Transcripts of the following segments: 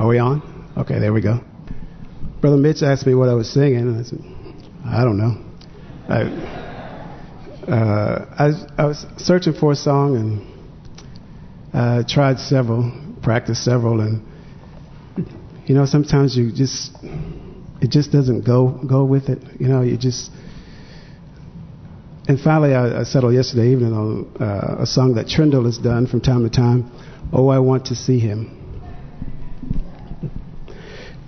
Are we on? Okay, there we go. Brother Mitch asked me what I was singing, and I said, I don't know. I, uh, I, I was searching for a song and uh, tried several, practiced several, and you know sometimes you just it just doesn't go go with it. You know, you just and finally I, I settled yesterday evening on uh, a song that Trindle has done from time to time. Oh, I want to see him.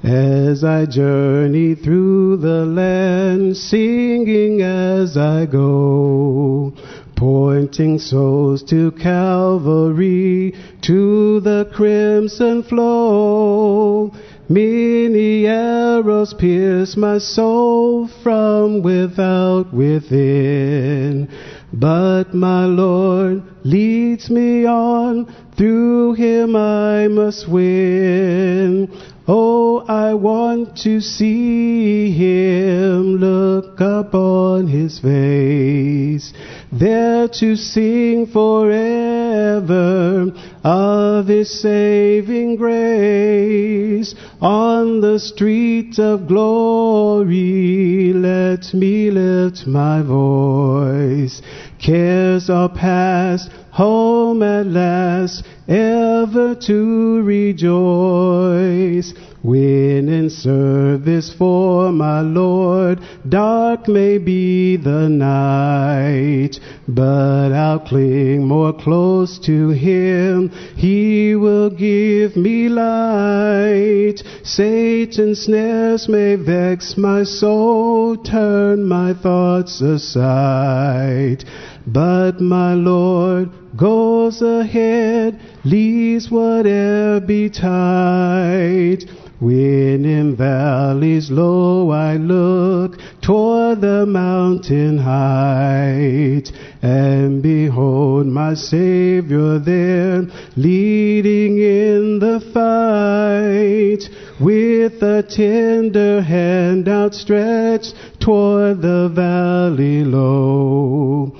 As I journey through the land, singing as I go, pointing souls to Calvary, to the crimson flow. Many arrows pierce my soul from without within. But my Lord leads me on, through him I must win. Oh, I want to see him, look upon his face, there to sing forever of his saving grace. On the street of glory, let me lift my voice. Cares are past, home at last, ever to rejoice. When in service for my Lord, dark may be the night, but I'll cling more close to Him. He will give me light. Satan's snares may vex my soul, turn my thoughts aside. But my Lord goes ahead, leaves whatever betide. When in valleys low I look toward the mountain height, and behold my Savior there, leading in the fight, with a tender hand outstretched toward the valley low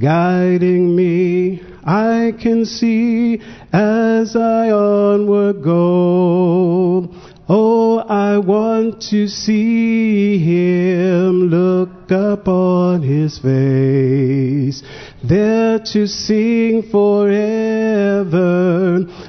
guiding me, I can see as I onward go. Oh, I want to see him look upon his face, there to sing forever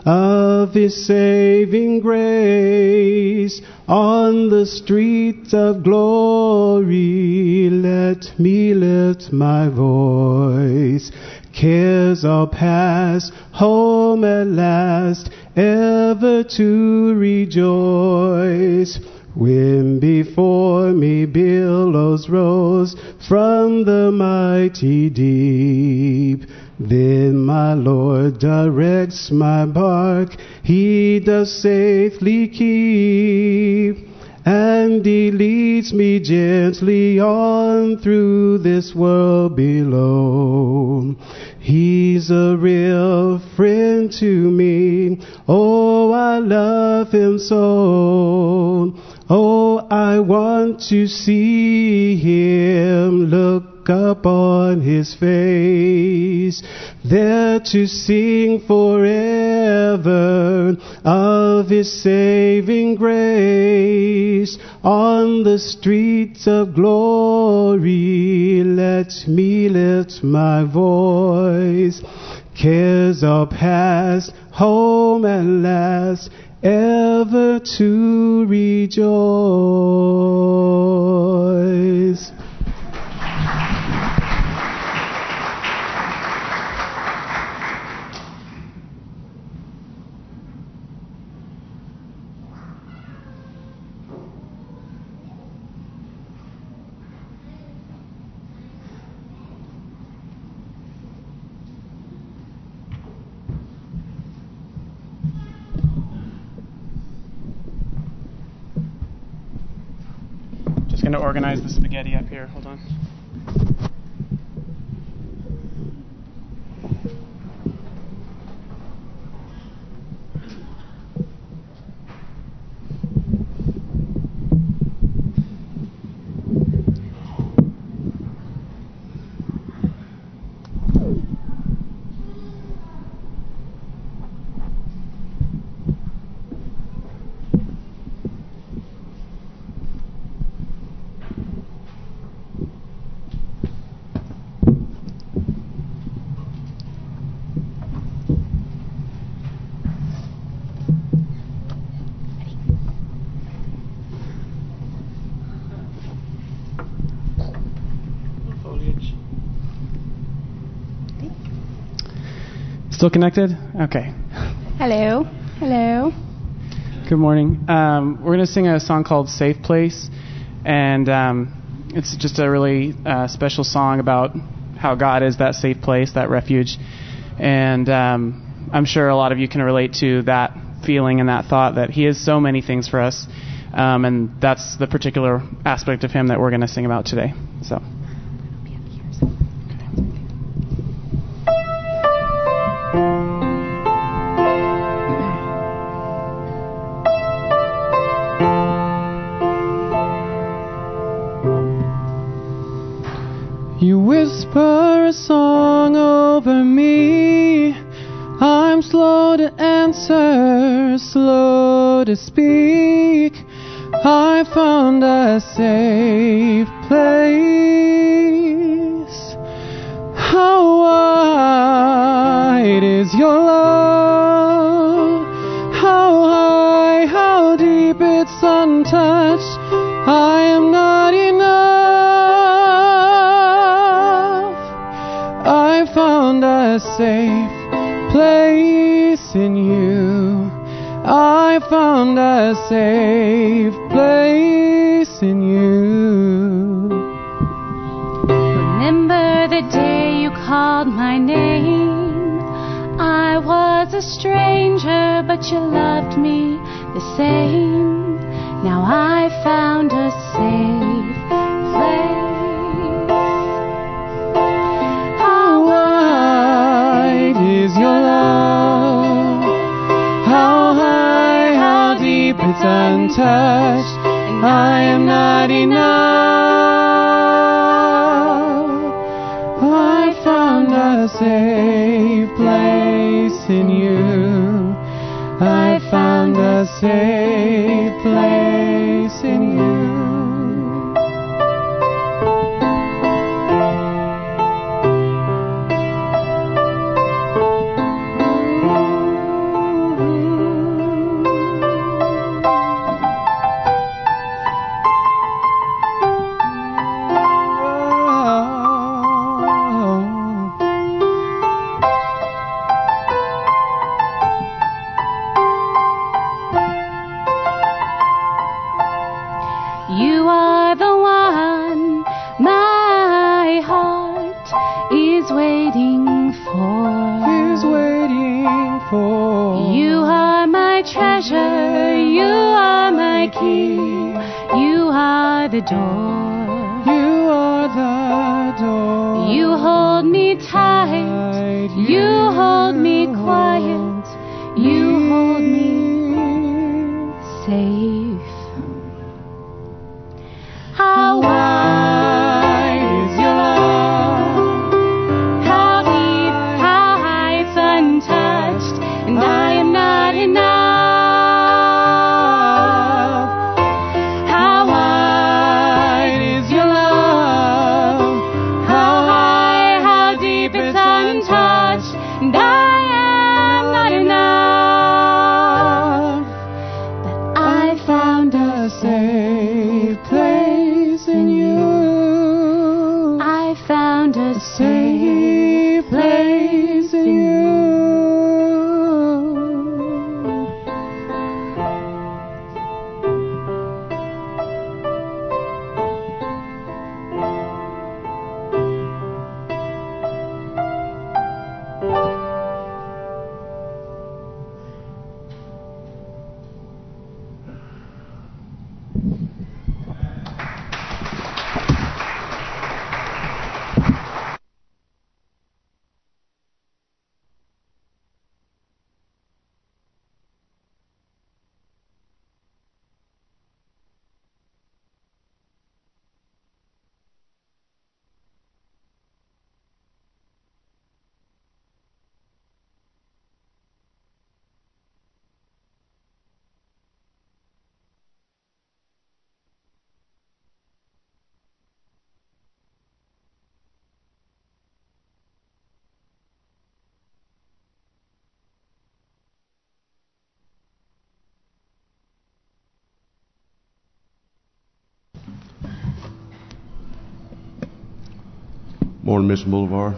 of his saving grace. On the streets of glory, let me lift my voice. Cares are past, home at last, ever to rejoice. When before me billows rose from the mighty deep, then my Lord directs my bark, He does safely keep. And He leads me gently on through this world below. He's a real friend to me. Oh, I love Him so. Oh, I want to see Him look upon his face, there to sing forever of his saving grace. On the streets of glory, let me lift my voice. Cares are past, home at last, ever to rejoice. Just going to organize the spaghetti up here. Hold on. Still connected? Okay. Hello. Hello. Good morning. Um, we're going to sing a song called Safe Place. And um, it's just a really uh, special song about how God is that safe place, that refuge. And um, I'm sure a lot of you can relate to that feeling and that thought that He is so many things for us. Um, and that's the particular aspect of Him that we're going to sing about today. So. Your love? Untouched. And I am not enough. I found a safe place in you. I found a safe door. Morning, Mission Boulevard.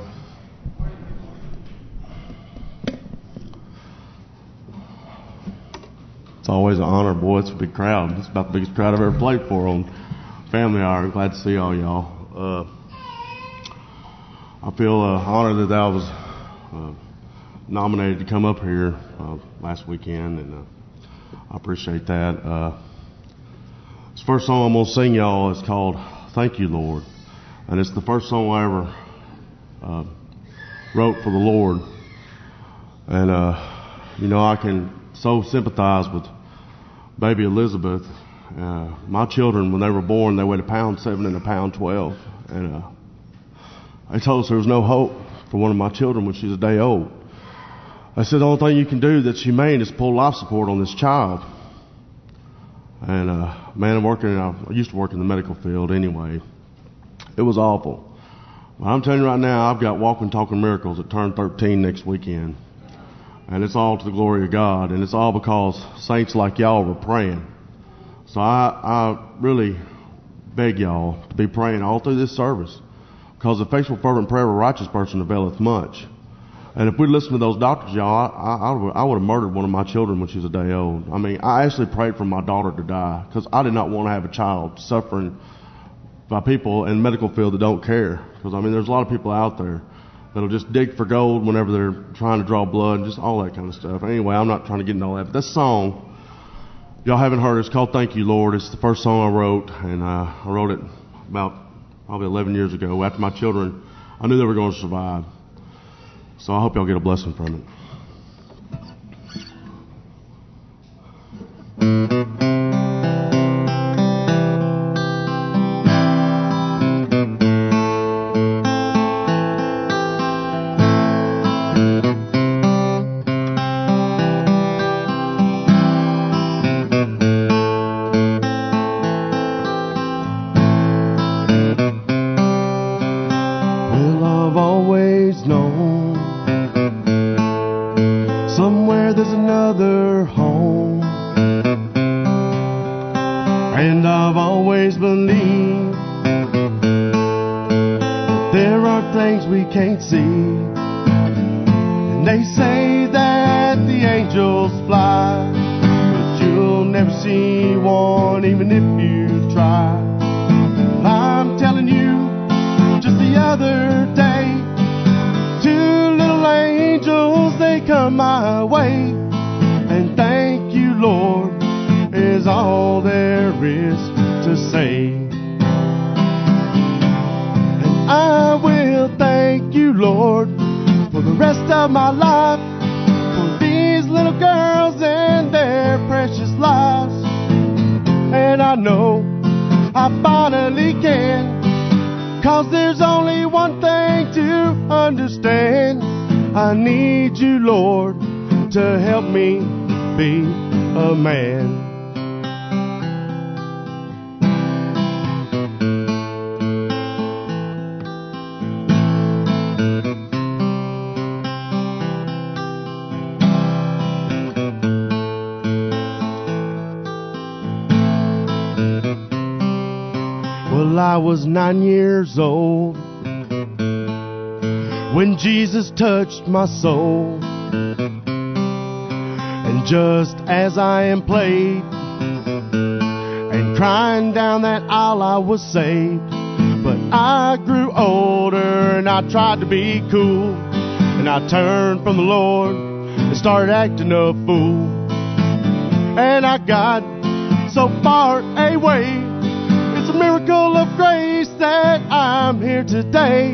It's always an honor, boy. It's a big crowd. It's about the biggest crowd I've ever played for on Family Hour. Glad to see all y'all. Uh, I feel uh, honored that I was uh, nominated to come up here uh, last weekend, and uh, I appreciate that. Uh, this first song I'm going to sing y'all is called Thank You, Lord and it's the first song I ever uh, wrote for the Lord. And uh, you know, I can so sympathize with baby Elizabeth. Uh, my children, when they were born, they weighed a pound seven and a pound twelve, and uh, they told us there was no hope for one of my children when she was a day old. I said the only thing you can do that's humane is pull life support on this child. And uh, man, I'm working. I used to work in the medical field anyway. It was awful. But I'm telling you right now, I've got walking, talking miracles that turn 13 next weekend, and it's all to the glory of God, and it's all because saints like y'all were praying. So I, I really beg y'all to be praying all through this service, because the faithful, fervent prayer of a righteous person availeth much. And if we listened to those doctors, y'all, I, I, I would have murdered one of my children when she was a day old. I mean, I actually prayed for my daughter to die because I did not want to have a child suffering by people in the medical field that don't care. Because I mean, there's a lot of people out there that'll just dig for gold whenever they're trying to draw blood, and just all that kind of stuff. Anyway, I'm not trying to get into all that. But this song, y'all haven't heard. It's called "Thank You, Lord." It's the first song I wrote, and uh, I wrote it about probably 11 years ago. After my children, I knew they were going to survive. So I hope y'all get a blessing from it. And I've always believed there are things we can't see. And they say that the angels fly, but you'll never see one even if you try. I'm telling you, just the other day, two little angels they come my way, there is to say. And I will thank you, Lord, for the rest of my life, for these little girls and their precious lives. And I know I finally can. Cause there's only one thing to understand. I need you, Lord, to help me be a man. Was nine years old when Jesus touched my soul. And just as I am played and crying down that aisle, I was saved. But I grew older and I tried to be cool. And I turned from the Lord and started acting a fool. And I got so far away. It's a miracle of grace that I'm here today.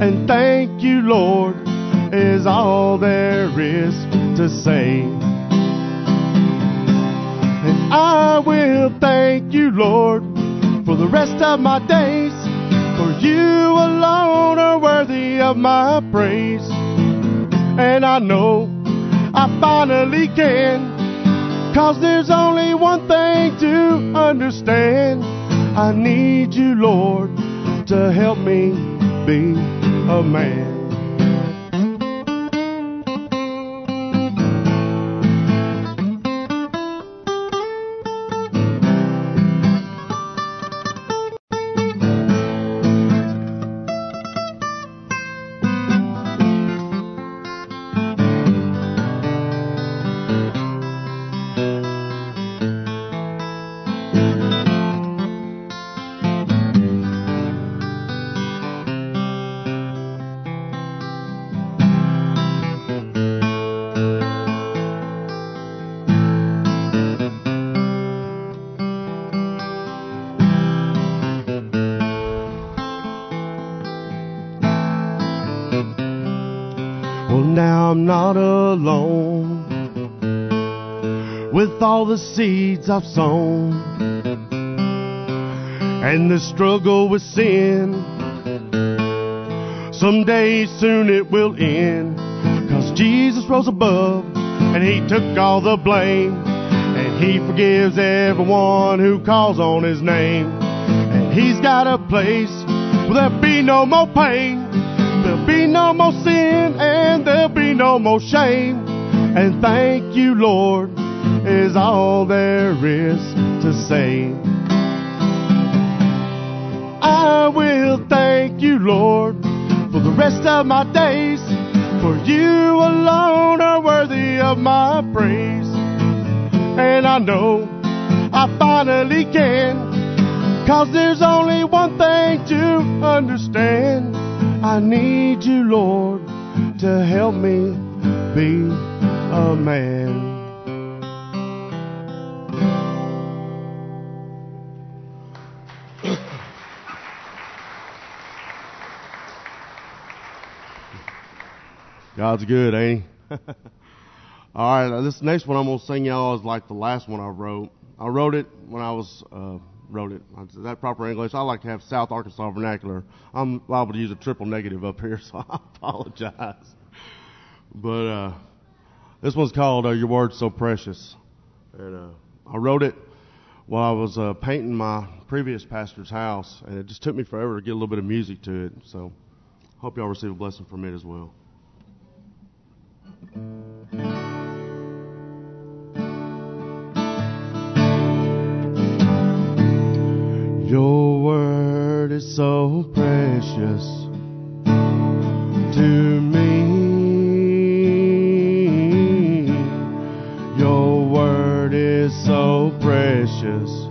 And thank you, Lord, is all there is to say. And I will thank you, Lord, for the rest of my days. For you alone are worthy of my praise. And I know I finally can. Cause there's only one thing to understand. I need you, Lord, to help me be a man. With all the seeds I've sown and the struggle with sin. Someday soon it will end. Cause Jesus rose above and he took all the blame. And he forgives everyone who calls on his name. And he's got a place where there'll be no more pain. There'll be no more sin and there'll be no more shame. And thank you, Lord, is all there is to say. I will thank you, Lord, for the rest of my days. For you alone are worthy of my praise. And I know I finally can. Cause there's only one thing to understand. I need you, Lord, to help me be a man. God's good, ain't he? All right, this next one I'm gonna sing y'all is like the last one I wrote. I wrote it when I was uh, wrote it. Is that proper English? I like to have South Arkansas vernacular. I'm liable to use a triple negative up here, so I apologize. But uh, this one's called uh, "Your Word's So Precious," and uh, I wrote it while I was uh, painting my previous pastor's house, and it just took me forever to get a little bit of music to it. So, hope y'all receive a blessing from it as well. So precious to me. Your word is so precious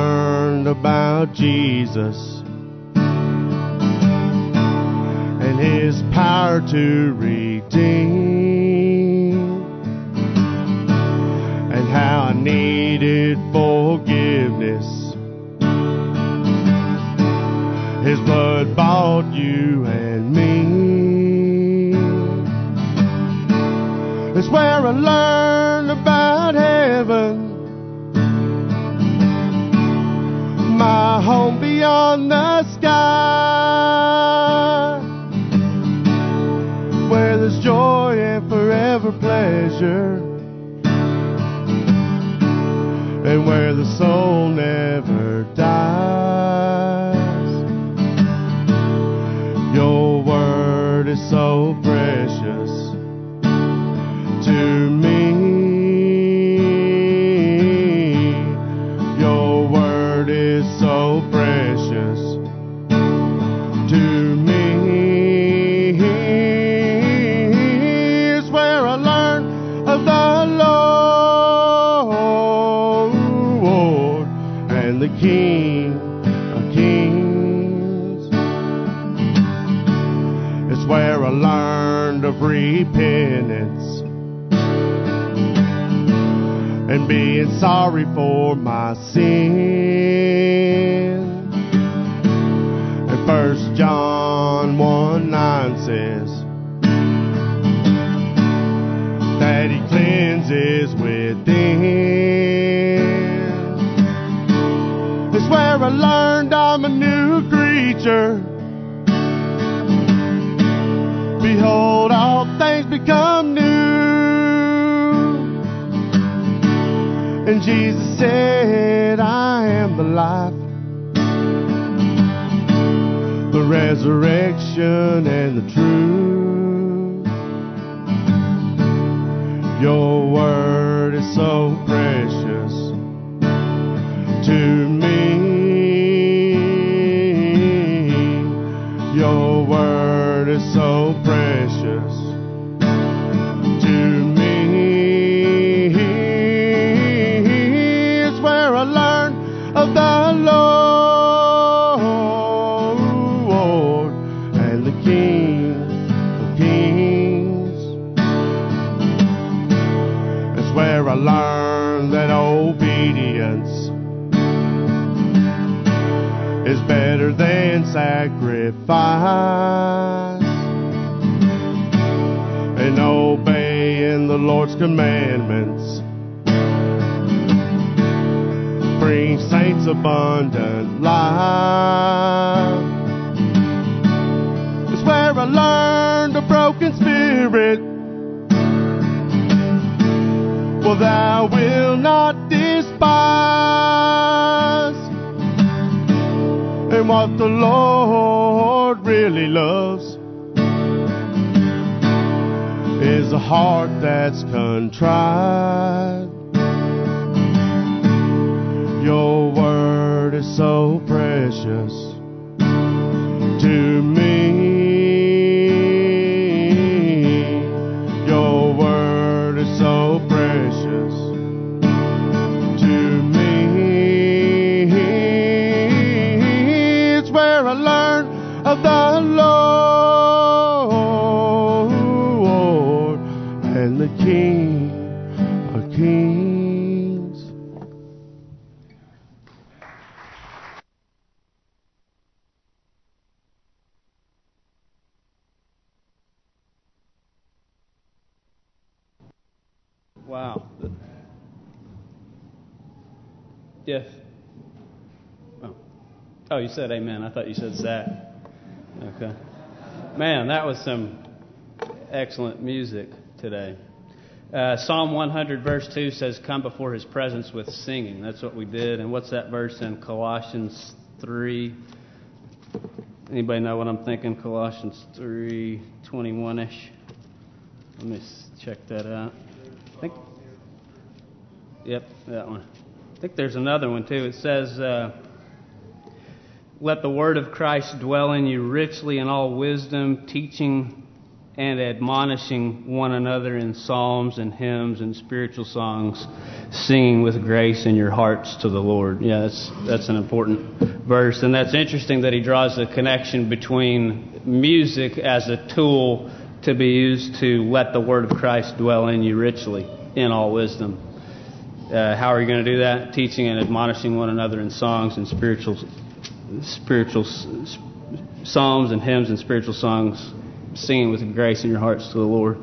learned about Jesus and his power to redeem and how I needed forgiveness. His blood bought you and me. It's where I learned about My home beyond the sky. Where there's joy and forever pleasure. And where the soul never cleanses within. It's where I learned I'm a new creature. Behold, all things become new. And Jesus said, I am the life, the resurrection, and the truth. So precious will not despise. And what the Lord really loves is a heart that's contrite. Your word is so precious to me. Wow. Yes. Oh. oh, you said amen. I thought you said Zach. Okay. Man, that was some excellent music today. Uh, Psalm 100, verse 2 says, Come before his presence with singing. That's what we did. And what's that verse in Colossians 3? Anybody know what I'm thinking? Colossians 3, 21 ish. Let me check that out. Yep, that one. I think there's another one too. It says, uh, Let the word of Christ dwell in you richly in all wisdom, teaching and admonishing one another in psalms and hymns and spiritual songs, singing with grace in your hearts to the Lord. Yeah, that's that's an important verse, and that's interesting that he draws a connection between music as a tool to be used to let the word of Christ dwell in you richly in all wisdom. Uh, how are you going to do that? Teaching and admonishing one another in songs and spiritual, spiritual psalms and hymns and spiritual songs, singing with grace in your hearts to the Lord.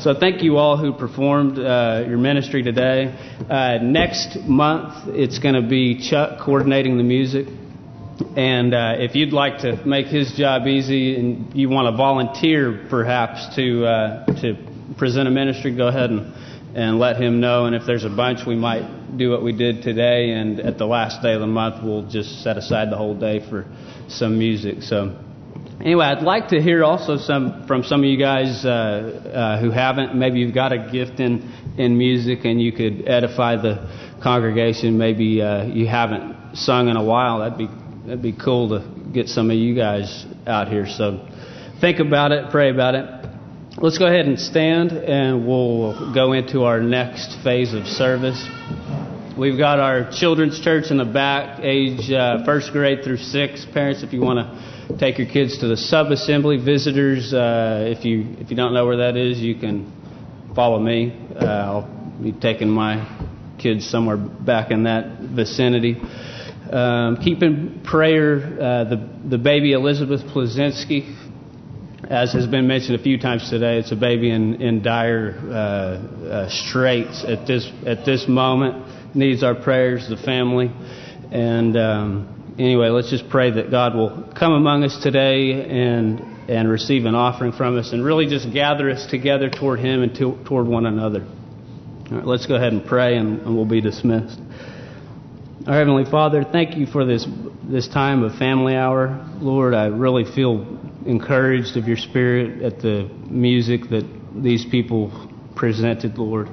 So thank you all who performed uh, your ministry today. Uh, next month, it's going to be Chuck coordinating the music. And uh, if you'd like to make his job easy and you want to volunteer perhaps to uh, to present a ministry, go ahead and, and let him know. And if there's a bunch, we might do what we did today. And at the last day of the month, we'll just set aside the whole day for some music. So anyway, I'd like to hear also some from some of you guys uh, uh, who haven't. Maybe you've got a gift in in music and you could edify the congregation. Maybe uh, you haven't sung in a while. That'd be that'd be cool to get some of you guys out here. So think about it, pray about it. Let's go ahead and stand, and we'll go into our next phase of service. We've got our children's church in the back, age uh, first grade through six. Parents, if you want to take your kids to the sub assembly, visitors, uh, if you if you don't know where that is, you can follow me. Uh, I'll be taking my kids somewhere back in that vicinity. Um, keep in prayer uh, the the baby Elizabeth Plazinski, as has been mentioned a few times today. It's a baby in in dire uh, uh, straits at this at this moment. Needs our prayers, the family, and um, anyway, let's just pray that God will come among us today and and receive an offering from us, and really just gather us together toward Him and to, toward one another. All right, let's go ahead and pray, and, and we'll be dismissed. Our Heavenly Father, thank you for this this time of family hour. Lord, I really feel encouraged of your spirit at the music that these people presented, Lord.